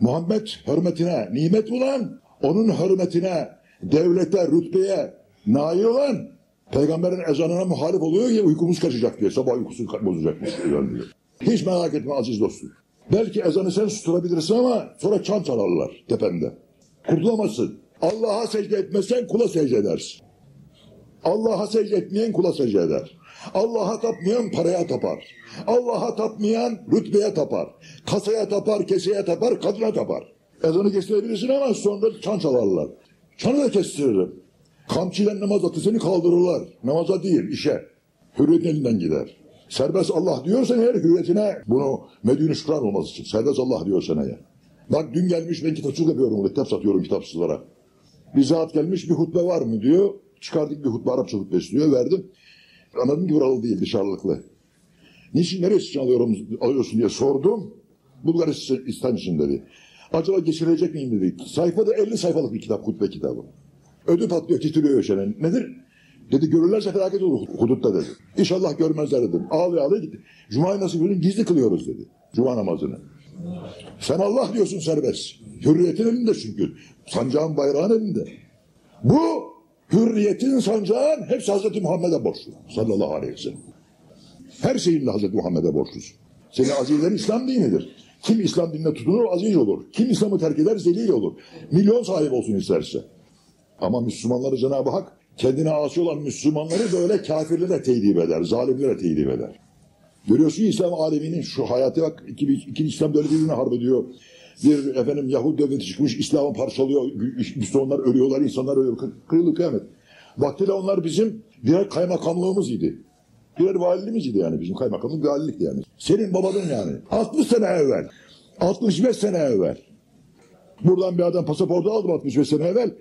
Muhammed hürmetine nimet bulan, onun hürmetine, devlete, rütbeye nail olan peygamberin ezanına muhalif oluyor ya uykumuz kaçacak diye. Sabah uykusu bozacakmış diyor. Hiç merak etme aziz dostum. Belki ezanı sen susturabilirsin ama sonra çan çalarlar tepende. Kurtulamazsın. Allah'a secde etmezsen kula secde edersin. Allah'a secde etmeyen kula secde eder. Allah'a tapmayan paraya tapar. Allah'a tapmayan rütbeye tapar. Kasaya tapar, keseye tapar, kadına tapar. Ezanı kestirebilirsin ama sonra çan çalarlar. Çanı da kestiririm. Kamçıyla namaz atı seni kaldırırlar. Namaza değil, işe. Hürriyetin elinden gider. Serbest Allah diyorsan eğer hürriyetine bunu medine şükran olması için. Serbest Allah diyorsan eğer. Bak dün gelmiş ben kitapçılık yapıyorum. Kitap satıyorum kitapsızlara. Bir zat gelmiş bir hutbe var mı diyor. Çıkardık bir hutbe Arapça hutbesi diyor. Verdim. Anladım ki buralı değil dışarılıklı. Niçin neresi için alıyorum, alıyorsun diye sordum. Bulgaristan için dedi. Acaba geçirecek miyim dedi. Sayfada 50 sayfalık bir kitap, hutbe kitabı. Ödü patlıyor, titriyor şöyle. Nedir? Dedi görürlerse felaket olur hudutta dedi. İnşallah görmezler dedim. Ağlaya ağlaya gitti. Cuma'yı nasıl kılıyorsun? Gizli kılıyoruz dedi. Cuma namazını. Sen Allah diyorsun serbest. Hürriyetin elinde çünkü. Sancağın bayrağın elinde. Bu hürriyetin sancağın hepsi Hazreti Muhammed'e borçlu. Sallallahu aleyhi ve sellem. Her şeyinle Hazreti Muhammed'e borçlusun. Seni azizler İslam dinidir. Kim İslam dinine tutunur aziz olur. Kim İslam'ı terk eder zelil olur. Milyon sahip olsun isterse. Ama Müslümanları Cenab-ı Hak kendine asi olan Müslümanları böyle kafirlere teyidip eder, zalimlere teyidip eder. Görüyorsun İslam aleminin şu hayatı bak iki, iki İslam devleti birbirine harp ediyor. Bir efendim Yahudi devleti çıkmış İslam'ı parçalıyor. Müslümanlar ölüyorlar, insanlar ölüyor. Kıyılı kıyamet. Vaktiyle onlar bizim birer kaymakamlığımız idi. Birer valiliğimiz idi yani bizim kaymakamlık valilikti yani. Senin babanın yani. 60 sene evvel. 65 sene evvel. Buradan bir adam pasaportu aldım 65 sene evvel.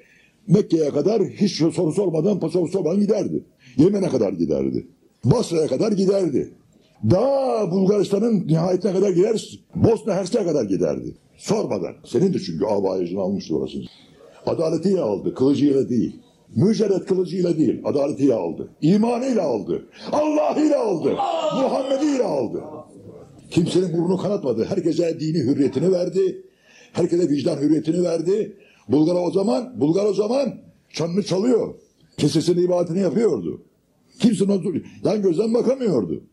Mekke'ye kadar hiç soru sormadan pasaport sormadan giderdi. Yemen'e kadar giderdi. Basra'ya kadar giderdi. Daha Bulgaristan'ın nihayetine kadar gider, Bosna Hersek'e kadar giderdi. Sormadan. Senin de çünkü abayıcını almıştı orası. Adaletiyle aldı, kılıcıyla değil. Mücerret kılıcıyla değil, adaletiyle aldı. İmanıyla aldı. Allah'ıyla aldı. Muhammed'iyle aldı. Kimsenin burnunu kanatmadı. Herkese dini hürriyetini verdi. Herkese vicdan hürriyetini verdi. Bulgar o zaman, Bulgar o zaman çanını çalıyor. Kesesinin ibadetini yapıyordu. Kimse ona yan gözden bakamıyordu.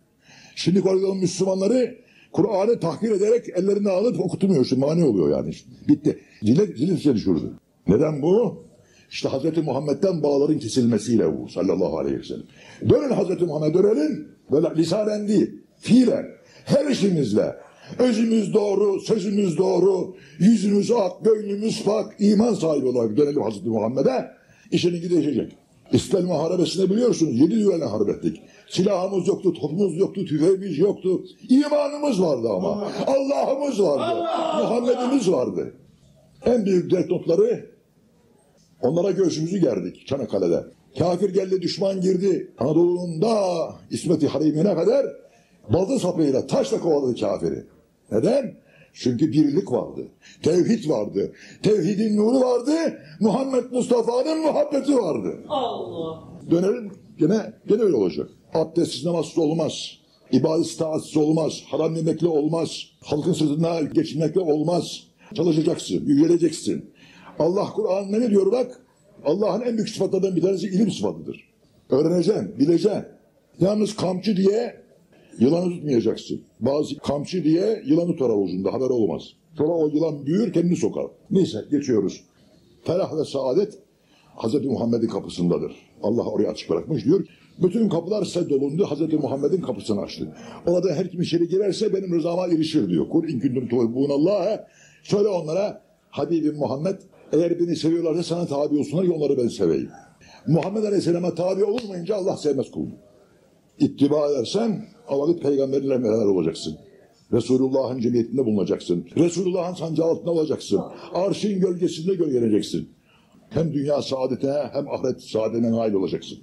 Şimdi koridorun Müslümanları Kur'an'ı tahkir ederek ellerine alıp okutmuyor. Şimdi mani oluyor yani. Bitti. Zile zile düşürdü. Neden bu? İşte Hazreti Muhammed'den bağların kesilmesiyle bu sallallahu aleyhi ve sellem. Dönün Hazreti Muhammed dönelim. Böyle lisanen değil. Fiilen. Her işimizle. Özümüz doğru, sözümüz doğru, yüzümüz ak, gönlümüz pak, iman sahibi olarak dönelim Hazreti Muhammed'e. İşini gidecek. İslam Muharebesi'ne biliyorsunuz yedi düvele harp ettik. Silahımız yoktu, topumuz yoktu, tüfeğimiz yoktu. İmanımız vardı ama. Allah'ımız vardı. Muhammed'imiz vardı. En büyük notları onlara göğsümüzü gerdik Çanakkale'de. Kafir geldi, düşman girdi. Anadolu'nun da İsmet-i Harimi'ne kadar balta sapıyla, taşla kovaladı kafiri. Neden? Çünkü birlik vardı. Tevhid vardı. Tevhidin nuru vardı. Muhammed Mustafa'nın muhabbeti vardı. Allah. Dönelim gene, gene öyle olacak. Abdestsiz namazsız olmaz. İbadet taatsiz olmaz. Haram yemekle olmaz. Halkın sırtına geçinmekle olmaz. Çalışacaksın, yüceleceksin. Allah Kur'an ne diyor bak? Allah'ın en büyük sıfatlarından bir tanesi ilim sıfatıdır. Öğreneceksin, bileceksin. Yalnız kamçı diye Yılanı tutmayacaksın. Bazı kamçı diye yılanı tutar avucunda haber olmaz. Sonra o yılan büyür kendini sokar. Neyse geçiyoruz. Felah ve saadet Hz. Muhammed'in kapısındadır. Allah oraya açık bırakmış diyor. Bütün kapılar seddolundu. Hz. Muhammed'in kapısını açtı. Orada her kim içeri girerse benim rızama erişir diyor. Kul in kuntum tuhibbunallâhe. Söyle onlara Habibim Muhammed eğer beni seviyorlarsa sana tabi olsunlar ki onları ben seveyim. Muhammed Aleyhisselam'a tabi olmayınca Allah sevmez kulunu. İttiba edersen Allah'ın peygamberiyle beraber olacaksın. Resulullah'ın cemiyetinde bulunacaksın. Resulullah'ın sancağı altında olacaksın. Arşın gölgesinde gölgeleneceksin. Hem dünya saadetine hem ahiret saadetine nail olacaksın.